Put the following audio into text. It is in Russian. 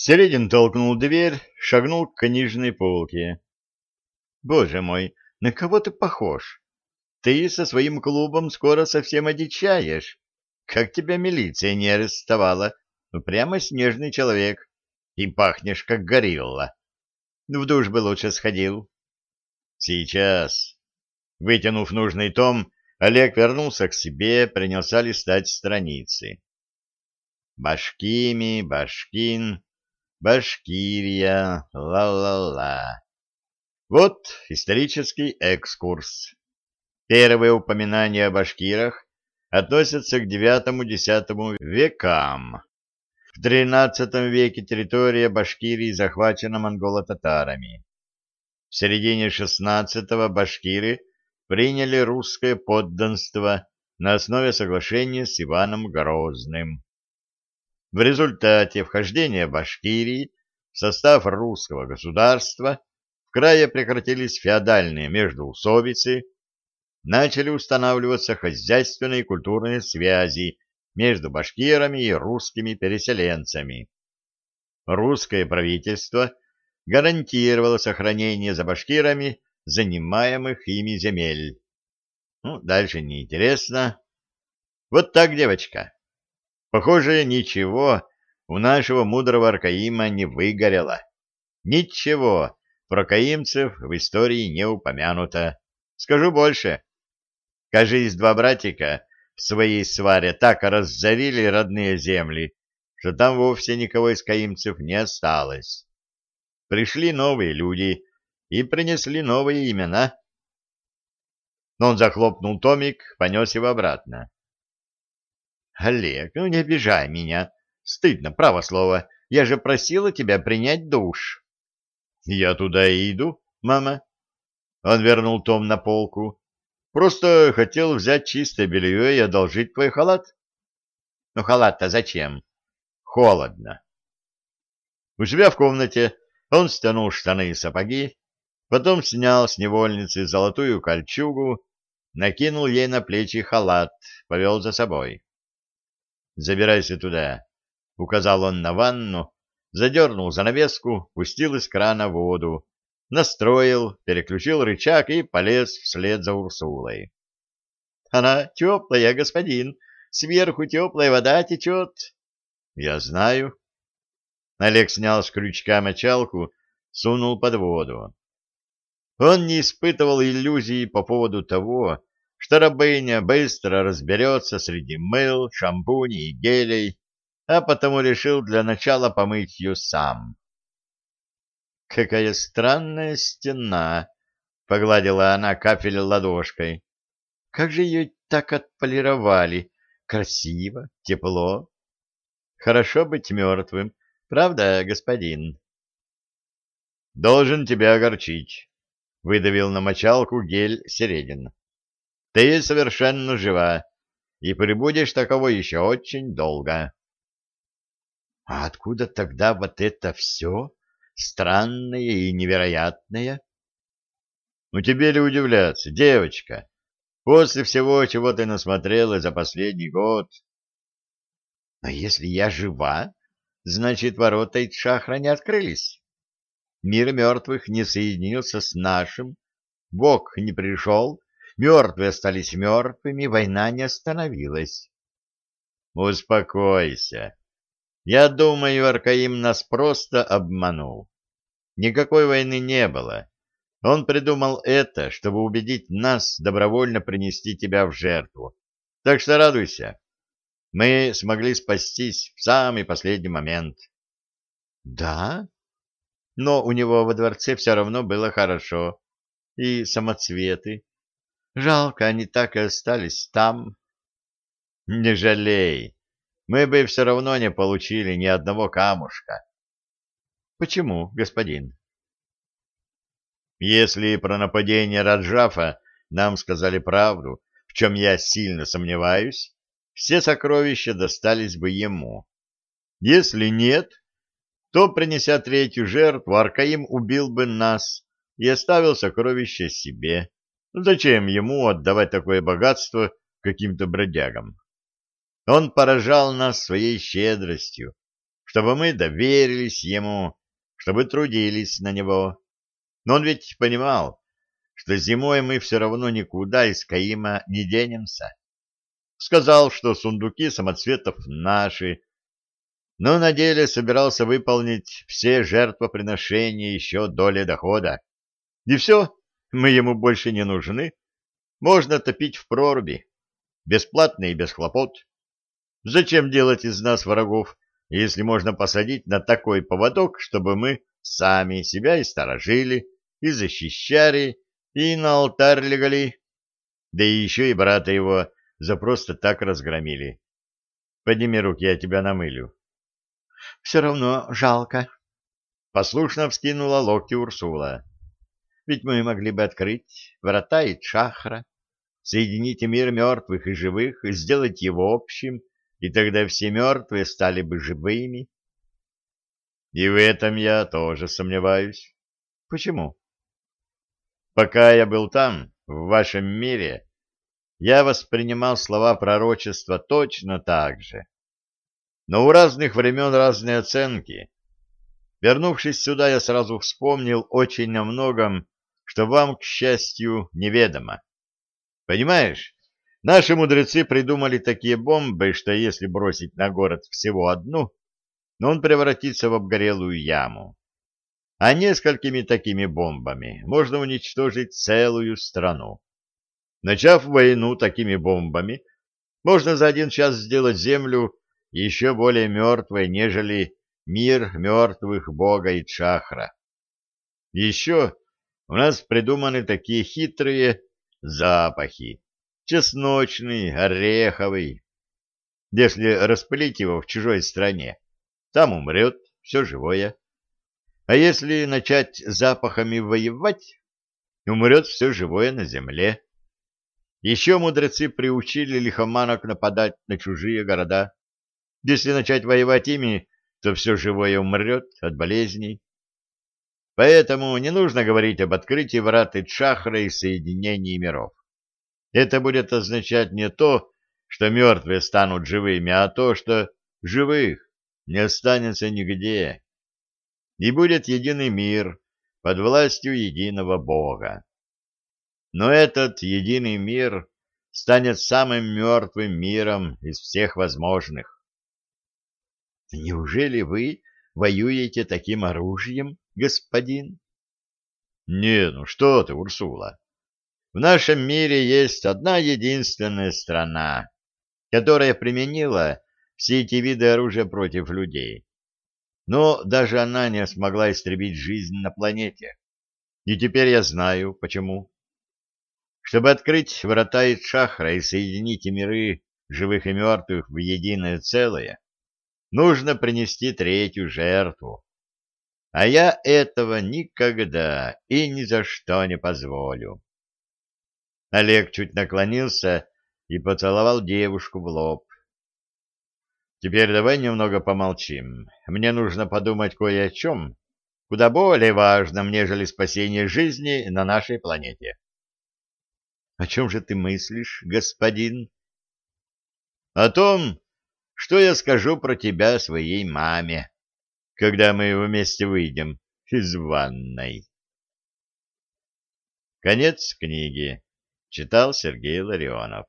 Середин толкнул дверь, шагнул к книжной полке. — Боже мой, на кого ты похож? Ты со своим клубом скоро совсем одичаешь. Как тебя милиция не арестовала? Ну, прямо снежный человек. И пахнешь, как горилла. В душ бы лучше сходил. Сейчас. Вытянув нужный том, Олег вернулся к себе, принялся листать страницы. Башкими, Башкин, Башкирия, ла-ла-ла. Вот исторический экскурс. Первые упоминания о башкирах относятся к IX-X векам. В XIII веке территория Башкирии захвачена монголо-татарами. В середине XVI башкиры приняли русское подданство на основе соглашения с Иваном Грозным. В результате вхождения Башкирии в состав русского государства в крае прекратились феодальные междоусобицы, начали устанавливаться хозяйственные и культурные связи между башкирами и русскими переселенцами. Русское правительство гарантировало сохранение за башкирами занимаемых ими земель. Ну, дальше неинтересно. Вот так, девочка. Похоже, ничего у нашего мудрого Аркаима не выгорело. Ничего про каимцев в истории не упомянуто. Скажу больше. Кажись, два братика в своей сваре так разорили родные земли, что там вовсе никого из каимцев не осталось. Пришли новые люди и принесли новые имена. Но он захлопнул томик, понес его обратно. Олег, ну не обижай меня. Стыдно, право слово. Я же просила тебя принять душ. Я туда и иду, мама. Он вернул том на полку. Просто хотел взять чистое белье и одолжить твой халат. Ну, халат-то зачем? Холодно. У себя в комнате он стянул штаны и сапоги, потом снял с невольницы золотую кольчугу, накинул ей на плечи халат, повел за собой. Забирайся туда, — указал он на ванну, задернул занавеску, пустил из крана воду, настроил, переключил рычаг и полез вслед за Урсулой. — Она теплая, господин, сверху теплая вода течет. — Я знаю. Олег снял с крючка мочалку, сунул под воду. Он не испытывал иллюзий по поводу того, что рабыня быстро разберется среди мыл, шампуней и гелей, а потому решил для начала помыть ее сам. «Какая странная стена!» — погладила она кафель ладошкой. «Как же ее так отполировали! Красиво, тепло! Хорошо быть мертвым, правда, господин?» «Должен тебя огорчить», — выдавил на мочалку гель Середин. Ты совершенно жива и прибудешь таковой еще очень долго. — А откуда тогда вот это все странное и невероятное? — Ну тебе ли удивляться, девочка, после всего, чего ты насмотрела за последний год. — А если я жива, значит, ворота Итшахра не открылись. Мир мертвых не соединился с нашим, Бог не пришел Мертвые остались мертвыми, война не остановилась. Успокойся. Я думаю, Аркаим нас просто обманул. Никакой войны не было. Он придумал это, чтобы убедить нас добровольно принести тебя в жертву. Так что радуйся. Мы смогли спастись в самый последний момент. Да? Но у него во дворце все равно было хорошо. И самоцветы, Жалко, они так и остались там. Не жалей. Мы бы все равно не получили ни одного камушка. Почему, господин? Если про нападение Раджафа нам сказали правду, в чем я сильно сомневаюсь, все сокровища достались бы ему. Если нет, то, принеся третью жертву, Аркаим убил бы нас и оставил сокровища себе. Зачем ему отдавать такое богатство каким-то бродягам? Он поражал нас своей щедростью, чтобы мы доверились ему, чтобы трудились на него. Но он ведь понимал, что зимой мы все равно никуда из Каима не денемся. Сказал, что сундуки самоцветов наши, но на деле собирался выполнить все жертвоприношения еще доли дохода. И все, мы ему больше не нужны. Можно топить в проруби, бесплатно и без хлопот. Зачем делать из нас врагов, если можно посадить на такой поводок, чтобы мы сами себя и сторожили, и защищали, и на алтарь легали, да и еще и брата его за просто так разгромили. Подними руки, я тебя намылю. — Все равно жалко. Послушно вскинула локти Урсула. — Ведь мы могли бы открыть врата и чахра, соединить мир мертвых и живых, сделать его общим, и тогда все мертвые стали бы живыми. И в этом я тоже сомневаюсь. Почему? Пока я был там, в вашем мире, я воспринимал слова пророчества точно так же. Но у разных времен разные оценки. Вернувшись сюда, я сразу вспомнил очень о многом, что вам, к счастью, неведомо. Понимаешь, наши мудрецы придумали такие бомбы, что если бросить на город всего одну, он превратится в обгорелую яму. А несколькими такими бомбами можно уничтожить целую страну. Начав войну такими бомбами, можно за один час сделать землю еще более мертвой, нежели мир мертвых бога и чахра. Еще у нас придуманы такие хитрые запахи. Чесночный, ореховый. Если распылить его в чужой стране, там умрет все живое. А если начать запахами воевать, умрет все живое на земле. Еще мудрецы приучили лихоманок нападать на чужие города. Если начать воевать ими, то все живое умрет от болезней. Поэтому не нужно говорить об открытии врат Чахра и соединении миров. Это будет означать не то, что мертвые станут живыми, а то, что живых не останется нигде. И будет единый мир под властью единого Бога. Но этот единый мир станет самым мертвым миром из всех возможных. Неужели вы воюете таким оружием, господин? Не, ну что ты, Урсула. В нашем мире есть одна единственная страна, которая применила все эти виды оружия против людей. Но даже она не смогла истребить жизнь на планете. И теперь я знаю, почему. Чтобы открыть врата из шахра и соединить миры живых и мертвых в единое целое, нужно принести третью жертву. А я этого никогда и ни за что не позволю. Олег чуть наклонился и поцеловал девушку в лоб. Теперь давай немного помолчим. Мне нужно подумать кое о чем, куда более важном, нежели спасение жизни на нашей планете. — О чем же ты мыслишь, господин? — О том, что я скажу про тебя своей маме, когда мы вместе выйдем из ванной. Конец книги. Читал Сергей Ларионов.